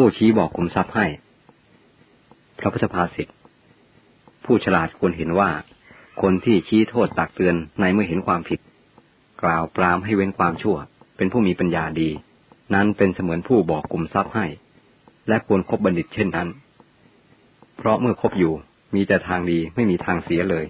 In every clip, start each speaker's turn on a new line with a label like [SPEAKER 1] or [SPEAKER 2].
[SPEAKER 1] ผู้ชี้บอกคุมทรัพย์ให้ พระพุทธภาษิตผู้ฉลาดควรเห็นว่า คนที่ชี้โทษตักเตือนในเมื่อเห็นความผิด กล่าวปรามให้เว้นความชั่ว เป็นผู้มีปัญญาดี นั้นเป็นเสมือนผู้บอกกลุ่มทรัพย์ให้ และควรครบบัณฑิตเช่นนั้น เพราะเมื่อคบอยู่มีแต่ทางดีไม่มีทางเสียเลย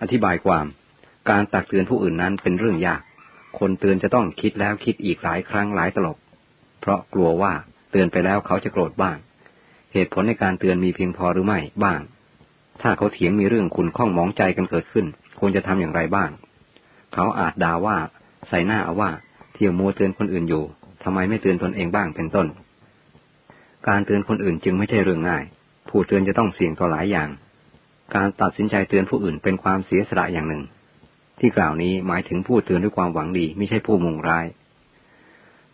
[SPEAKER 1] อธิบายความ การตักเตือนผู้อื่นนั้นเป็นเรื่องยาก คนเตือนจะต้องคิดแล้วคิดอีกหลายครั้งหลายตลบ เพราะกลัวว่า เตือนไปแล้วเขาจะโกรธบ้าง เหตุผลในการเตือนมีเพียงพอหรือไม่บ้าง ถ้าเขาเถียงมีเรื่องคุณข้องมองใจกันเกิดขึ้น ควรจะทำอย่างไรบ้าง เขาอาจด่าว่า ใส่หน้าเอาว่า เที่ยวมัวเตือนคนอื่นอยู่ทำไมไม่เตือนตนเองบ้างเป็นต้น การเตือนคนอื่นจึงไม่ใช่เรื่องง่าย ผู้เตือนจะต้องเสี่ยงต่อหลายอย่าง การตัดสินใจเตือนผู้อื่นเป็นความเสียสละอย่างหนึ่ง ที่กล่าวนี้หมายถึงผู้เตือนด้วยความหวังดีไม่ใช่ผู้มุ่งร้าย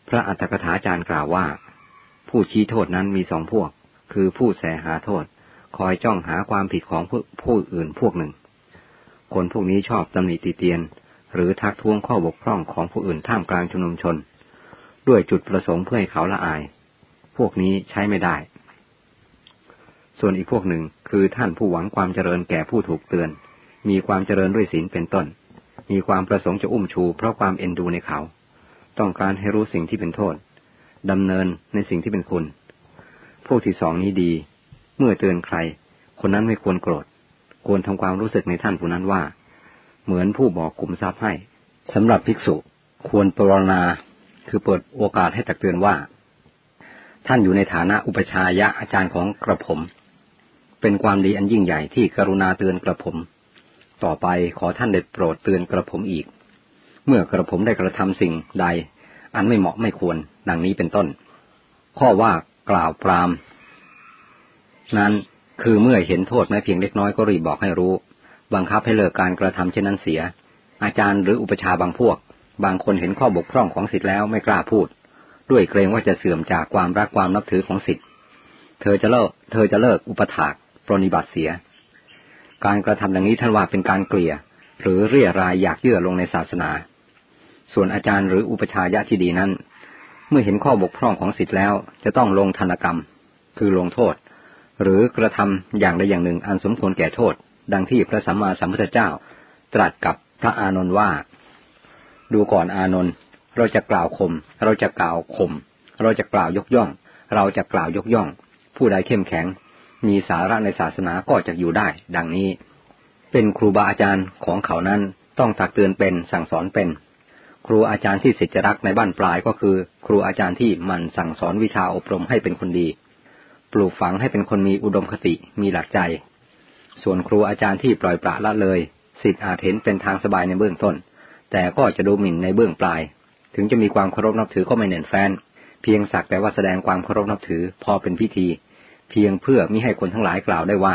[SPEAKER 1] พระอัตถกถาจารย์กล่าวว่า ผู้ชี้โทษนั้นมีสองพวก คือผู้แสหาโทษ คอยจ้องหาความผิดของผู้อื่นพวกหนึ่ง คนพวกนี้ชอบตำหนิติเตียน หรือทักท้วงข้อบกพร่องของผู้อื่นท่ามกลางชุมนุมชน ด้วยจุดประสงค์เพื่อให้เขาละอาย พวกนี้ใช้ไม่ได้ ส่วนอีกพวกหนึ่งคือท่านผู้หวังความเจริญแก่ผู้ถูกเตือน มีความเจริญด้วยศีลเป็นต้น มีความประสงค์จะอุ้มชูเพราะความเอ็นดูในเขา ต้องการให้รู้สิ่งที่เป็นโทษ ดำเนินในสิ่งที่เป็นคุณ พวกที่สองนี้ดี เมื่อเตือนใคร คนนั้นไม่ควรโกรธ ควรทำความรู้สึกในท่านผู้นั้นว่า เหมือนผู้บอกกลุ่มทรัพย์ให้สำหรับภิกษุควรปรนนาคือเปิดโอกาสให้ตักเตือนว่า ท่านอยู่ในฐานะอุปชายะอาจารย์ของกระผม เป็นความดีอันยิ่งใหญ่ที่กรุณาเตือนกระผม ต่อไปขอท่านได้โปรดเตือนกระผมอีก เมื่อกระผมได้กระทำสิ่งใด อันไม่เหมาะไม่ควร ดังนี้เป็นต้น ข้อว่ากล่าวปราม นั้นคือเมื่อเห็นโทษแม้เพียงเล็กน้อยก็รีบบอกให้รู้ บังคับให้เลิกการกระทำเช่นนั้นเสีย อาจารย์หรืออุปชาบางพวก บางคนเห็นข้อบกพร่องของสิทธิแล้วไม่กล้าพูด ด้วยเกรงว่าจะเสื่อมจากความรักความนับถือของสิทธิเธอจะเลิก เธอจะเลิกอุปถากปรนิบัติเสีย การกระทำดังนี้ท่านว่าเป็นการเกลี่ย หรือเรียรายอยากเยื่อลงในศาสนา ส่วนอาจารย์หรืออุปชายะที่ดีนั้น เมื่อเห็นข้อบกพร่องของสิทธิ์แล้ว จะต้องลงธนกรรม คือลงโทษ หรือกระทำอย่างใดอย่างหนึ่งอันสมควรแก่โทษ ดังที่พระสัมมาสัมพุทธเจ้า ตรัสกับพระอานนท์ว่า ดูก่อนอานนท์เราจะกล่าวคม เราจะกล่าวคม เราจะกล่าวยกย่อง เราจะกล่าวยกย่อง ผู้ใดเข้มแข็ง มีสาระในศาสนาก็จะอยู่ได้ ดังนี้ เป็นครูบาอาจารย์ของเขานั้นต้องตักเตือนเป็นสั่งสอนเป็น ครูอาจารย์ที่ศิษย์รักในบ้านปลายก็คือ ครูอาจารย์ที่มันสั่งสอนวิชาอบรมให้เป็นคนดี ปลูกฝังให้เป็นคนมีอุดมคติมีหลักใจ ส่วนครูอาจารย์ที่ปล่อยปละละเลยศิษย์อาจเห็นเป็นทางสบายในเบื้องต้น แต่ก็จะดูหมิ่นในเบื้องปลาย ถึงจะมีความเคารพนับถือก็ไม่เน่นแฟน เพียงสักแต่ว่าแสดงความเคารพนับถือพอเป็นพิธี เพียงเพื่อมิให้คนทั้งหลายกล่าวได้ว่า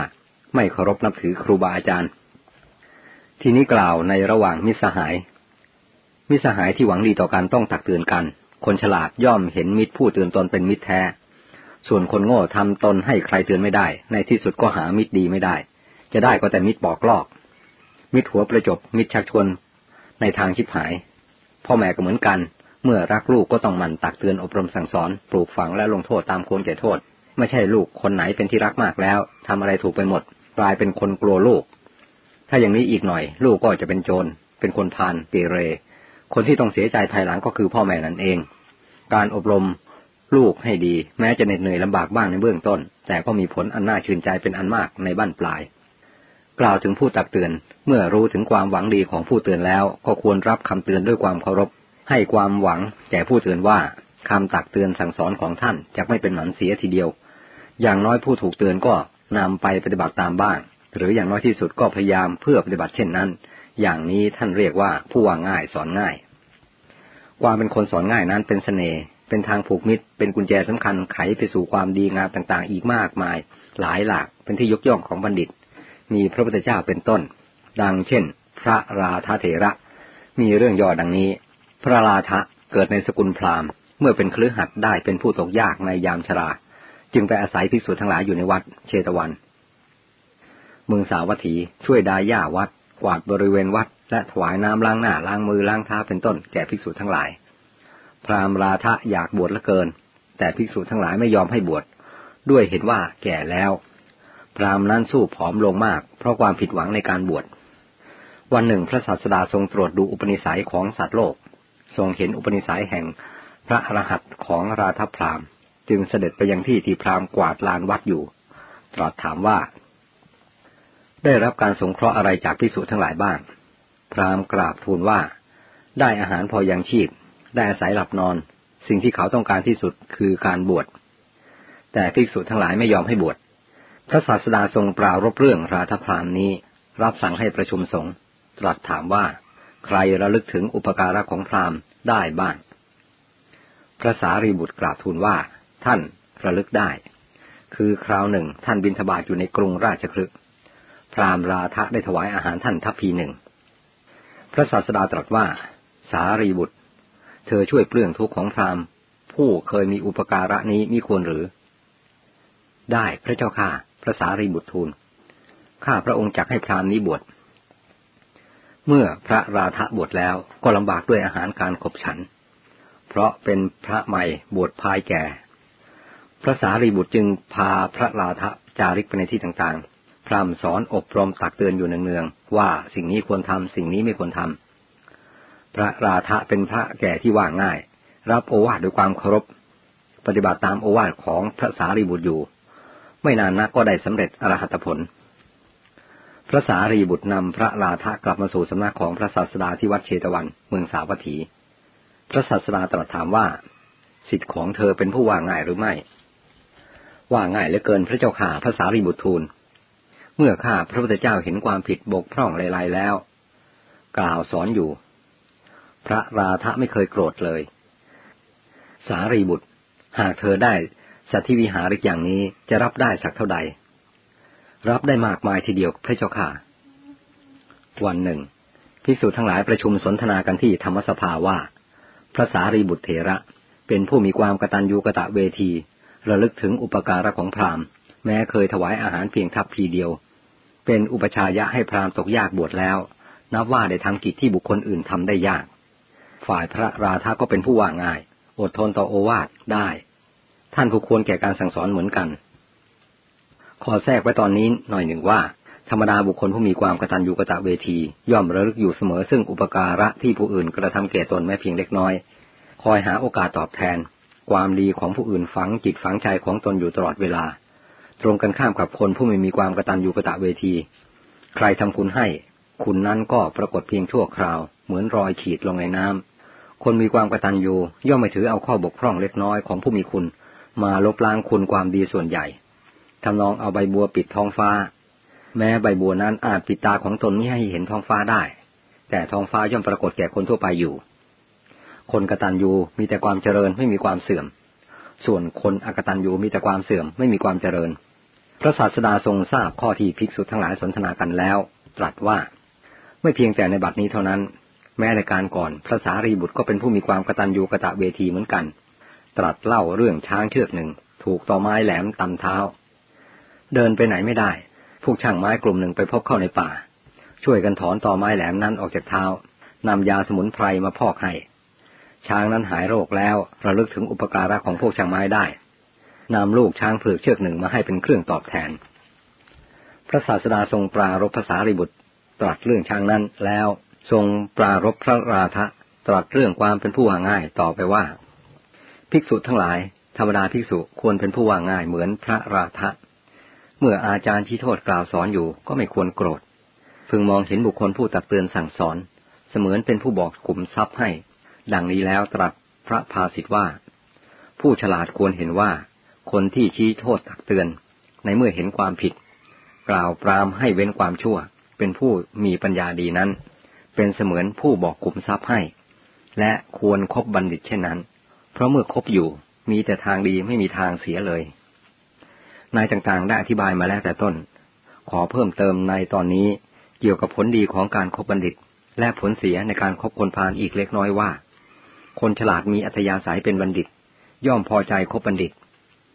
[SPEAKER 1] ไม่เคารพนับถือครูบาอาจารย์ ทีนี้กล่าวในระหว่างมิสหาย มิสหายที่หวังดีต่อกันต้องตักเตือนกัน คนฉลาดย่อมเห็นมิตรผู้เตือนตนเป็นมิตรแท้ ส่วนคนโง่ทำตนให้ใครเตือนไม่ได้ ในที่สุดก็หามิตรดีไม่ได้ จะได้ก็แต่มิตรปอกลอก มิตรหัวประจบ มิตรชักชวน ในทางชิบหาย พ่อแม่ก็เหมือนกัน เมื่อรักลูกก็ต้องมันตักเตือนอบรมสั่งสอน ปลูกฝังและลงโทษตามควรแก่โทษ ไม่ใช่ลูกคนไหนเป็นที่รักมากแล้วทำอะไรถูกไปหมด กลายเป็นคนกลัวลูก ถ้าอย่างนี้อีกหน่อย ลูกก็จะเป็นโจร เป็นคนพานเกเร คนที่ต้องเสียใจภายหลังก็คือพ่อแม่นั่นเอง การอบรมลูกให้ดี แม้จะเหน็ดเหนื่อยลำบากบ้างในเบื้องต้น แต่ก็มีผลอันน่าชื่นใจเป็นอันมากในบ้านปลาย กล่าวถึงผู้ตักเตือน เมื่อรู้ถึงความหวังดีของผู้เตือนแล้ว ก็ควรรับคำเตือนด้วยความเคารพ ให้ความหวังแก่ผู้เตือนว่าคำตักเตือนสั่งสอนของท่านจะไม่เป็นหมันเสียทีเดียว อย่างน้อยผู้ถูกเตือนก็นำไปปฏิบัติตามบ้าง หรืออย่างน้อยที่สุดก็พยายามเพื่อปฏิบัติเช่นนั้น อย่างนี้ท่านเรียกว่าผู้ว่าง่ายสอนง่าย ความเป็นคนสอนง่ายนั้นเป็นสเสน่ห์เป็นทางผูกมิตร เป็นกุญแจสำคัญไขไปสู่ความดีงามต่างๆ อีกมากมาย หลายหลากเป็นที่ยกย่องของบัณฑิต มีพระพุทธเจ้าเป็นต้น ดังเช่น พระราธาเถระ มีเรื่องย่อดังนี้ พระราธะเกิดในสกุลพราหมณ์ เมื่อเป็นคลือหัดได้เป็นผู้ตกยากในยามชรา จึงไปอาศัยภิกษุทั้งหลายอยู่ในวัดเชตวันเมืองสาวัตถีช่วยดาย่าวัดกวาดบริเวณวัด และถวายน้ำล้างหน้าล้างมือล้างเท้าเป็นต้นแก่ภิกษุทั้งหลาย พราหมณ์ราธะอยากบวชละเกิน แต่ภิกษุทั้งหลายไม่ยอมให้บวชด้วยเห็นว่าแก่แล้ว พรามนั้นสู้ผอมลงมาก เพราะความผิดหวังในการบวช วันหนึ่งพระศาสดาทรงตรวจดูอุปนิสัยของสัตว์โลก ทรงเห็นอุปนิสัยแห่งพระอรหันต์ของราธพรามจึงเสด็จไปยังที่ที่พรามกวาดลานวัดอยู่ ตรัสถามว่า ได้รับการสงเคราะห์อะไรจากพิสุทั้งหลายบ้าง พรามกราบทูลว่า ได้อาหารพอยังชีพ ได้อาศัยหลับนอน สิ่งที่เขาต้องการที่สุดคือการบวช แต่ภิกษุทั้งหลายไม่ยอมให้บวช พระศาสดาทรงปรารบเรื่องราธพรามนี้ รับสั่งให้ประชุมสงฆ์ตรัสถามว่า ใครระลึกถึงอุปการะของพรามได้บ้าง พระสารีบุตรกราบทูลว่า ท่านระลึกได้ คือคราวหนึ่งท่านบินทบาทอยู่ในกรุงราชคลึกพราหมณ์ราทะได้ถวายอาหารท่านทัพพีหนึ่ง พระศาสดาตรัสว่า สารีบุตร เธอช่วยเปลื้องทุกข์ของพราหมณ์ ผู้เคยมีอุปการะนี้มีควรหรือ ได้พระเจ้าข้าพระสารีบุตรทูลข้าพระองค์จักให้พราหมณ์นี้บวชเมื่อพระราธะบวชแล้วก็ลำบากด้วยอาหารการขบฉัน เพราะเป็นพระใหม่บวชภายแก่ พระสารีบุตรจึงพาพระราธะจาริกไปในที่ต่างๆ พร่ำสอนอบรมตักเตือนอยู่เนืองๆว่าสิ่งนี้ควรทำสิ่งนี้ไม่ควรทำพระราธะเป็นพระแก่ที่ว่าง่าย รับโอวาทด้วยความเคารพ ปฏิบัติตามโอวาทของพระสารีบุตรอยู่ ไม่นานนักก็ได้สำเร็จอรหัตผล พระสารีบุตรนำพระราธะกลับมาสู่สำนักของพระศาสดาที่วัดเชตวันเมืองสาวัตถี พระศาสดาตรัสถามว่าสิทธิ์ของเธอเป็นผู้ว่าง่ายหรือไม่ ว่าง่ายเหลือเกินพระเจ้าข่าพระสารีบุตรทูล เมื่อข้าพระพุทธเจ้าเห็นความผิดบกพร่องไรๆแล้ว กล่าวสอนอยู่ พระราธะไม่เคยโกรธเลย สารีบุตร หากเธอได้สัตธิวิหาริกอย่างนี้จะรับได้สักเท่าใด รับได้มากมายทีเดียวพระเจ้าข่าวันหนึ่งภิกษุทั้งหลายประชุมสนทนากันที่ธรรมสภาว่า พระสารีบุตรเถระเป็นผู้มีความกตัญญูกะตะเวที ระลึกถึงอุปการะของพราหมณ์ แม้เคยถวายอาหารเพียงทัพพีเดียว เป็นอุปชายะให้พราหมณ์ตกยากบวชแล้ว นับว่าได้ทำกิจที่บุคคลอื่นทำได้ยาก ฝ่ายพระราธาก็เป็นผู้ว่าง่าย อดทนต่อโอวาทได้ ท่านผู้ควรแก่การสั่งสอนเหมือนกัน ขอแทรกไว้ตอนนี้หน่อยหนึ่งว่า ธรรมดาบุคคลผู้มีความกตัญญูกะตะเวที ย่อมระลึกอยู่เสมอซึ่งอุปการะที่ผู้อื่นกระทำแก่ตนแม้เพียงเล็กน้อย คอยหาโอกาสตอบแทน ความดีของผู้อื่นฝังจิตฝังใจของตนอยู่ตลอดเวลา ตรงกันข้ามกับคนผู้ไม่มีความกระตัญญูกระตะเวที ใครทำคุณให้ คุณนั้นก็ปรากฏเพียงชั่วคราว เหมือนรอยขีดลงในน้ำคนมีความกระตัญญูย่อมไม่ถือเอาข้อบกพร่องเล็กน้อยของผู้มีคุณ มาลบล้างคุณความดีส่วนใหญ่ทำนองเอาใบบัวปิดท้องฟ้า แม้ใบบัวนั้นอาจปิดตาของตนไม่ให้เห็นท้องฟ้าได้ แต่ท้องฟ้าย่อมปรากฏแก่คนทั่วไปอยู่ คนกระตัญญูมีแต่ความเจริญไม่มีความเสื่อม ส่วนคนอกตัญญูมีแต่ความเสื่อมไม่มีความเจริญ พระศาสดาทรงทราบข้อที่ภิกษุทั้งหลายสนทนากันแล้ว ตรัสว่าไม่เพียงแต่ในบัดนี้เท่านั้น แม้ในการก่อนพระสารีบุตรก็เป็นผู้มีความกตัญญูกะตะเวทีเหมือนกัน ตรัสเล่าเรื่องช้างเชือกหนึ่ง ถูกต่อไม้แหลมตำเท้า เดินไปไหนไม่ได้ พวกช่างไม้กลุ่มหนึ่งไปพบเข้าในป่า ช่วยกันถอนต่อไม้แหลมนั้นออกจากเท้านำยาสมุนไพรมาพอกให้ช้างนั้นหายโรคแล้วระลึกถึงอุปการะของพวกช่างไม้ได้ นำลูกช้างเผือกเชือกหนึ่งมาให้เป็นเครื่องตอบแทน พระศาสดาทรงปรารบภาษาริบุตรตรัสเรื่องช้างนั้นแล้วทรงปรารบพระราธะตรัสเรื่องความเป็นผู้ว่าง่ายต่อไปว่า ภิกษุทั้งหลาย ธรรมดาภิกษุควรเป็นผู้ว่าง่ายเหมือนพระราธะเมื่ออาจารย์ชี้โทษกล่าวสอนอยู่ก็ไม่ควรโกรธ พึงมองเห็นบุคคลผู้ตักเตือนสั่งสอน เสมือนเป็นผู้บอกขุมทรัพย์ให้ ดังนี้แล้วตรัสพระภาสิทธว่า ผู้ฉลาดควรเห็นว่า คนที่ชี้โทษตักเตือน ในเมื่อเห็นความผิด กล่าวปรามให้เว้นความชั่ว เป็นผู้มีปัญญาดีนั้น เป็นเสมือนผู้บอกกลุ่มทรัพย์ให้ และควรครบบัณฑิตเช่นนั้น เพราะเมื่อคบอยู่มีแต่ทางดีไม่มีทางเสียเลย นายต่างๆได้อธิบายมาแล้วแต่ต้น ขอเพิ่มเติมในตอนนี้เกี่ยวกับผลดีของการครบบัณฑิต และผลเสียในการครบคนพาลอีกเล็กน้อยว่า คนฉลาดมีอัธยาศัยเป็นบัณฑิต ย่อมพอใจคบบัณฑิต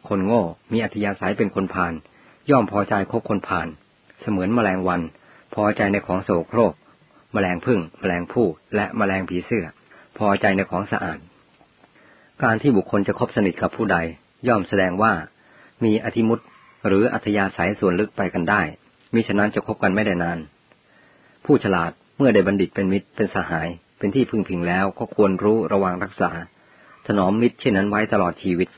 [SPEAKER 1] คนโง่ มีอัธยาศัยเป็นคนพาลย่อมพอใจคบคนพาลเสมือนแมลงวัน พอใจในของโสโครก แมลงพึ่ง แมลงผู้ และแมลงผีเสื้อ พอใจในของสะอาด การที่บุคคลจะคบสนิทกับผู้ใด ย่อมแสดงว่า มีอธิมุตหรืออัธยาศัยส่วนลึกไปกันได้มิฉะนั้นจะคบกันไม่ได้นาน ผู้ฉลาดเมื่อได้บัณฑิตเป็นมิตรเป็นสหาย เป็นที่พึ่งพิงแล้วก็ควรรู้ระวังรักษา ถนอมมิตรเช่นนั้นไว้ตลอดชีวิต